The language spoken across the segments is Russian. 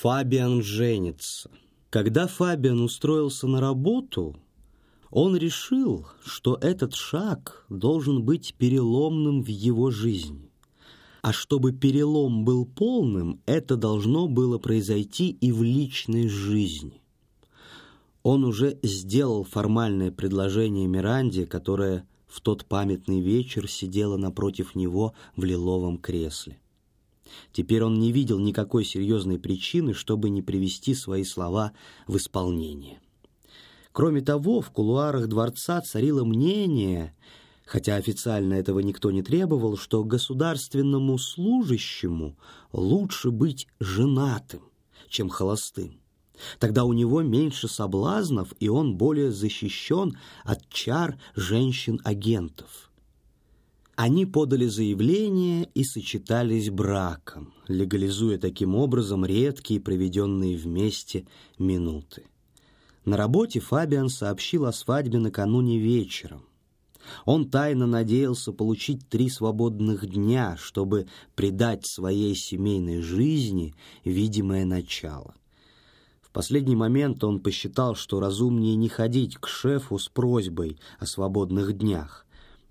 Фабиан женится. Когда Фабиан устроился на работу, он решил, что этот шаг должен быть переломным в его жизни. А чтобы перелом был полным, это должно было произойти и в личной жизни. Он уже сделал формальное предложение Миранде, которая в тот памятный вечер сидела напротив него в лиловом кресле. Теперь он не видел никакой серьезной причины, чтобы не привести свои слова в исполнение. Кроме того, в кулуарах дворца царило мнение, хотя официально этого никто не требовал, что государственному служащему лучше быть женатым, чем холостым. Тогда у него меньше соблазнов, и он более защищен от чар женщин-агентов. Они подали заявление и сочетались браком, легализуя таким образом редкие проведенные вместе минуты. На работе Фабиан сообщил о свадьбе накануне вечером. Он тайно надеялся получить три свободных дня, чтобы придать своей семейной жизни видимое начало. В последний момент он посчитал, что разумнее не ходить к шефу с просьбой о свободных днях,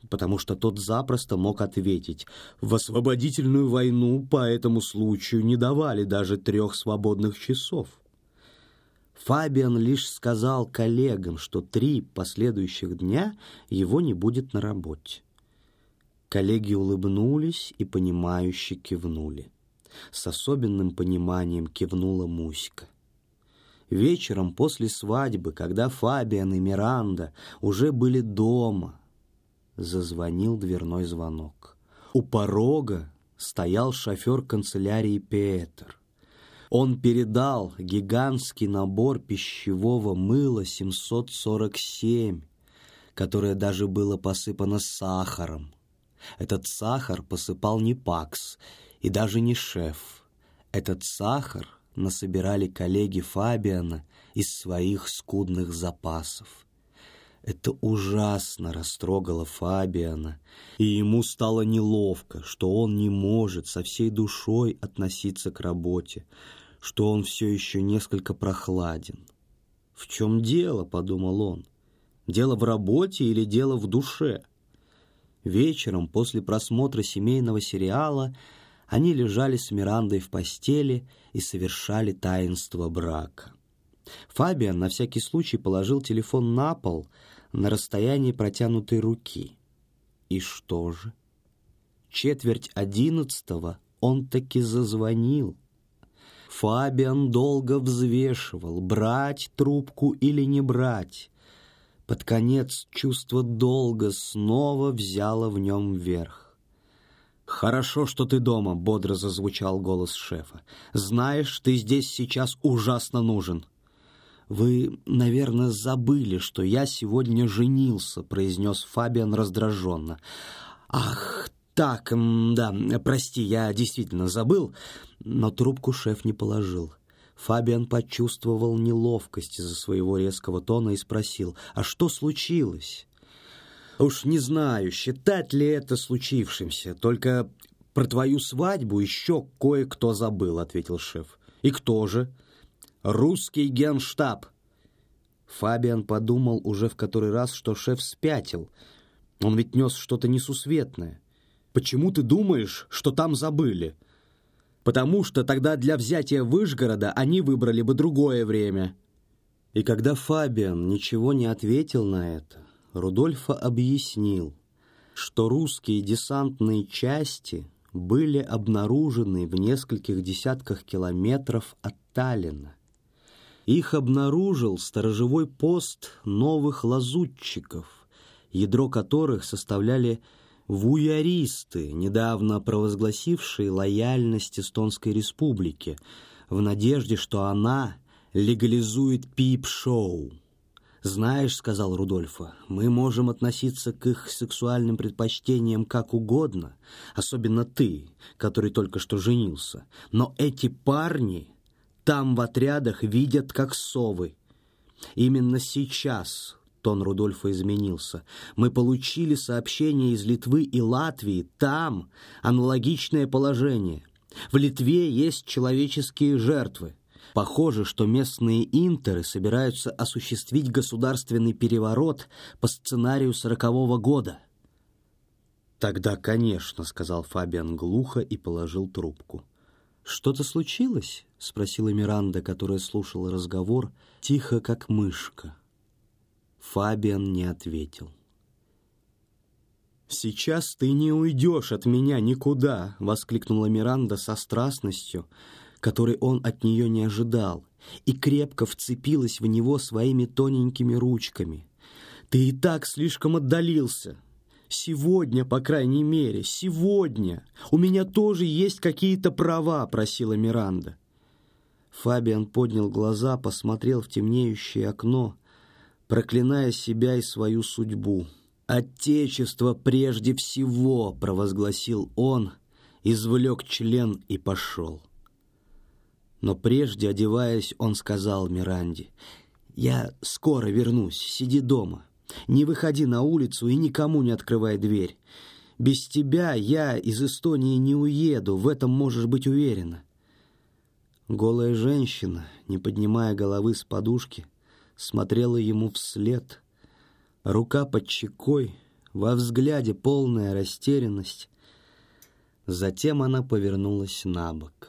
потому что тот запросто мог ответить «В освободительную войну по этому случаю не давали даже трех свободных часов». Фабиан лишь сказал коллегам, что три последующих дня его не будет на работе. Коллеги улыбнулись и понимающе кивнули. С особенным пониманием кивнула Муська. Вечером после свадьбы, когда Фабиан и Миранда уже были дома, зазвонил дверной звонок. У порога стоял шофер канцелярии Петр. Он передал гигантский набор пищевого мыла 747, которое даже было посыпано сахаром. Этот сахар посыпал не Пакс и даже не шеф. Этот сахар насобирали коллеги Фабиана из своих скудных запасов. Это ужасно растрогало Фабиана, и ему стало неловко, что он не может со всей душой относиться к работе, что он все еще несколько прохладен. «В чем дело?» — подумал он. «Дело в работе или дело в душе?» Вечером, после просмотра семейного сериала, они лежали с Мирандой в постели и совершали таинство брака. Фабиан на всякий случай положил телефон на пол на расстоянии протянутой руки. И что же? Четверть одиннадцатого он таки зазвонил. Фабиан долго взвешивал, брать трубку или не брать. Под конец чувство долга снова взяло в нем верх. «Хорошо, что ты дома», — бодро зазвучал голос шефа. «Знаешь, ты здесь сейчас ужасно нужен». «Вы, наверное, забыли, что я сегодня женился», — произнес Фабиан раздраженно. «Ах, так, да, прости, я действительно забыл». Но трубку шеф не положил. Фабиан почувствовал неловкость из-за своего резкого тона и спросил, «А что случилось?» «Уж не знаю, считать ли это случившимся, только про твою свадьбу еще кое-кто забыл», — ответил шеф. «И кто же?» Русский генштаб. Фабиан подумал уже в который раз, что шеф спятил. Он ведь нес что-то несусветное. Почему ты думаешь, что там забыли? Потому что тогда для взятия Выжгорода они выбрали бы другое время. И когда Фабиан ничего не ответил на это, Рудольфа объяснил, что русские десантные части были обнаружены в нескольких десятках километров от Таллина. Их обнаружил сторожевой пост новых лазутчиков, ядро которых составляли вуяристы, недавно провозгласившие лояльность Эстонской республике, в надежде, что она легализует пип-шоу. «Знаешь, — сказал Рудольфа, — мы можем относиться к их сексуальным предпочтениям как угодно, особенно ты, который только что женился, но эти парни там в отрядах видят, как совы. Именно сейчас тон Рудольфа изменился. Мы получили сообщение из Литвы и Латвии. Там аналогичное положение. В Литве есть человеческие жертвы. Похоже, что местные интеры собираются осуществить государственный переворот по сценарию сорокового года. «Тогда, конечно», — сказал Фабиан глухо и положил трубку. «Что-то случилось?» — спросила Миранда, которая слушала разговор, тихо, как мышка. Фабиан не ответил. «Сейчас ты не уйдешь от меня никуда!» — воскликнула Миранда со страстностью, которой он от нее не ожидал, и крепко вцепилась в него своими тоненькими ручками. «Ты и так слишком отдалился!» «Сегодня, по крайней мере, сегодня! У меня тоже есть какие-то права!» — просила Миранда. Фабиан поднял глаза, посмотрел в темнеющее окно, проклиная себя и свою судьбу. «Отечество прежде всего!» — провозгласил он, извлек член и пошел. Но прежде, одеваясь, он сказал Миранде, «Я скоро вернусь, сиди дома». Не выходи на улицу и никому не открывай дверь. Без тебя я из Эстонии не уеду, в этом можешь быть уверена». Голая женщина, не поднимая головы с подушки, смотрела ему вслед. Рука под щекой, во взгляде полная растерянность. Затем она повернулась на бок.